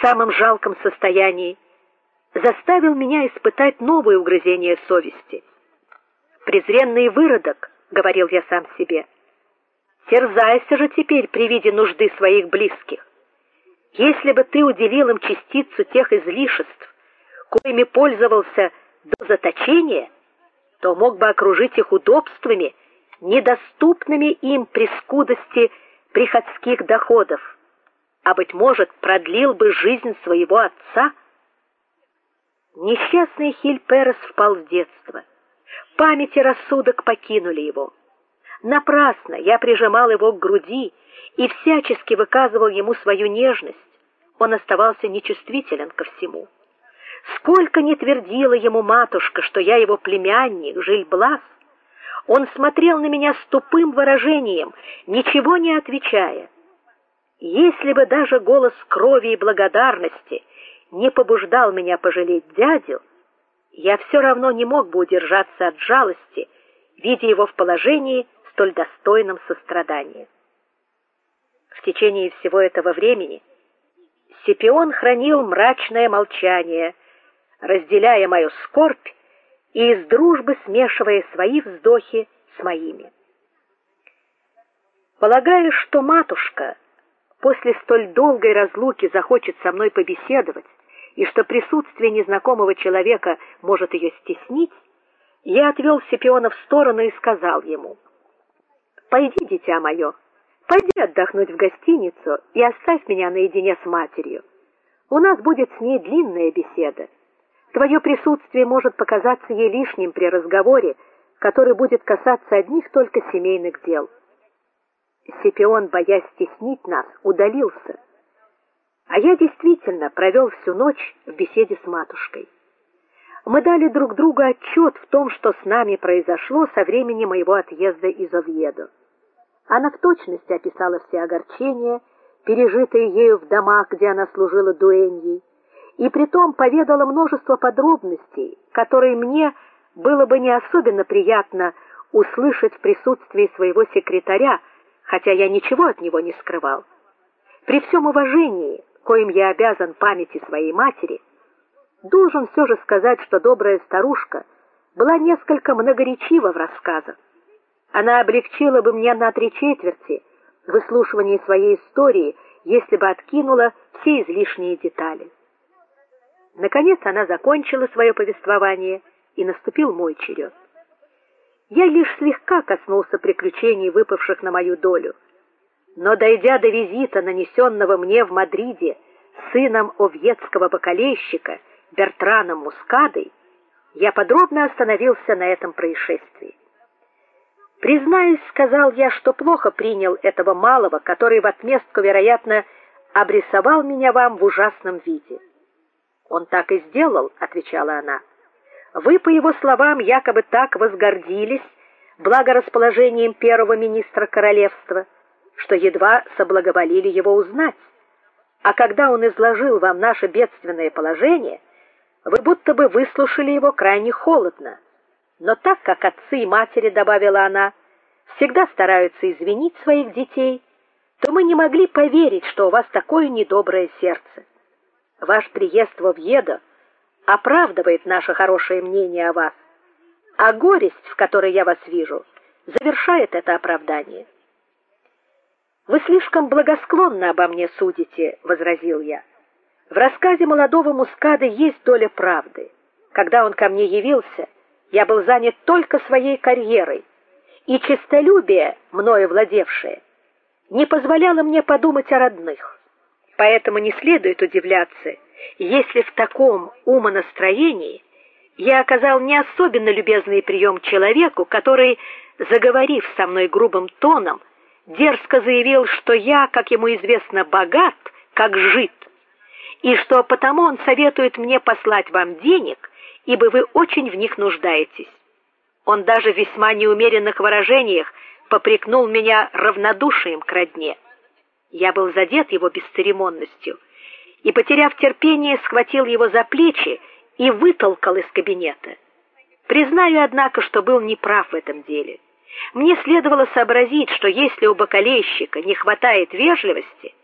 самом жалком состоянии, заставил меня испытать новое угрызение совести. Презренный выродок, говорил я сам себе. Терзайся же теперь при виде нужды своих близких. Если бы ты уделил им частицу тех излишеств, коими пользовался до заточения, то мог бы окружить их удобствами, недоступными им при скудости приходских доходов, а быть может, продлил бы жизнь своего отца. Несчастный Хиль Перес впал в детство. Память и рассудок покинули его. Напрасно я прижимал его к груди и всячески выказывал ему свою нежность. Он оставался нечувствителен ко всему. Сколько не твердила ему матушка, что я его племянник, Жильблас, он смотрел на меня с тупым выражением, ничего не отвечая. Если бы даже голос крови и благодарности не побуждал меня пожалеть дядю, я все равно не мог бы удержаться от жалости, видя его в положении столь достойном сострадания. В течение всего этого времени Сепион хранил мрачное молчание, разделяя мою скорбь и из дружбы смешивая свои вздохи с моими. Полагаю, что матушка после столь долгой разлуки захочет со мной побеседовать, и что присутствие незнакомого человека может ее стеснить, я отвел Сепиона в сторону и сказал ему: "Пойди, дитя мое, пойди отдохнуть в гостиницу и оставь меня наедине с матерью. У нас будет с ней длинная беседа. Твое присутствие может показаться ей лишним при разговоре, который будет касаться одних только семейных дел". Сепион, боясь стеснить нас, удалился. А я действительно провел всю ночь в беседе с матушкой. Мы дали друг другу отчет в том, что с нами произошло со времени моего отъезда из Овьедо. Она в точности описала все огорчения, пережитые ею в домах, где она служила дуэньей, и притом поведала множество подробностей, которые мне было бы не особенно приятно услышать в присутствии своего секретаря, хотя я ничего от него не скрывал. При всем уважении, коим я обязан памяти своей матери, должен все же сказать, что добрая старушка была несколько многоречива в рассказах. Она облегчила бы мне на три четверти выслушивание своей истории, если бы откинула все излишние детали. Наконец она закончила свое повествование, и наступил мой черед. Я лишь слегка коснулся приключений, выпавших на мою долю. Но дойдя до визита, нанесенного мне в Мадриде сыном овьетского бакалейщика Бертраном Мускадой, я подробно остановился на этом происшествии. Признаюсь, сказал я, что плохо принял этого малого, который в отместку, вероятно, обрисовал меня вам в ужасном виде. Он так и сделал, отвечала она. Вы, по его словам, якобы так возгордились благорасположением первого министра королевства, что едва соблаговолили его узнать. А когда он изложил вам наше бедственное положение, вы будто бы выслушали его крайне холодно. Но так как отцы и матери, добавила она, всегда стараются извинить своих детей, то мы не могли поверить, что у вас такое недоброе сердце. Ваш приезд в Овьедо оправдывает наше хорошее мнение о вас, а горесть, в которой я вас вижу, завершает это оправдание. Вы слишком благосклонно обо мне судите, возразил я. В рассказе молодого Мускада есть доля правды. Когда он ко мне явился, я был занят только своей карьерой, и честолюбие, мною владевшее, не позволяло мне подумать о родных. Поэтому не следует удивляться, если в таком умонастроении я оказал не особенно любезный прием человеку, который, заговорив со мной грубым тоном, дерзко заявил, что я, как ему известно, богат, как жид, и что потому он советует мне послать вам денег, ибо вы очень в них нуждаетесь. Он даже в весьма неумеренных выражениях попрекнул меня равнодушием к родне. Я был задет его бесцеремонностью и, потеряв терпение, схватил его за плечи и вытолкал из кабинета. Признаю, однако, что был неправ в этом деле. Мне следовало сообразить, что если у бакалейщика не хватает вежливости,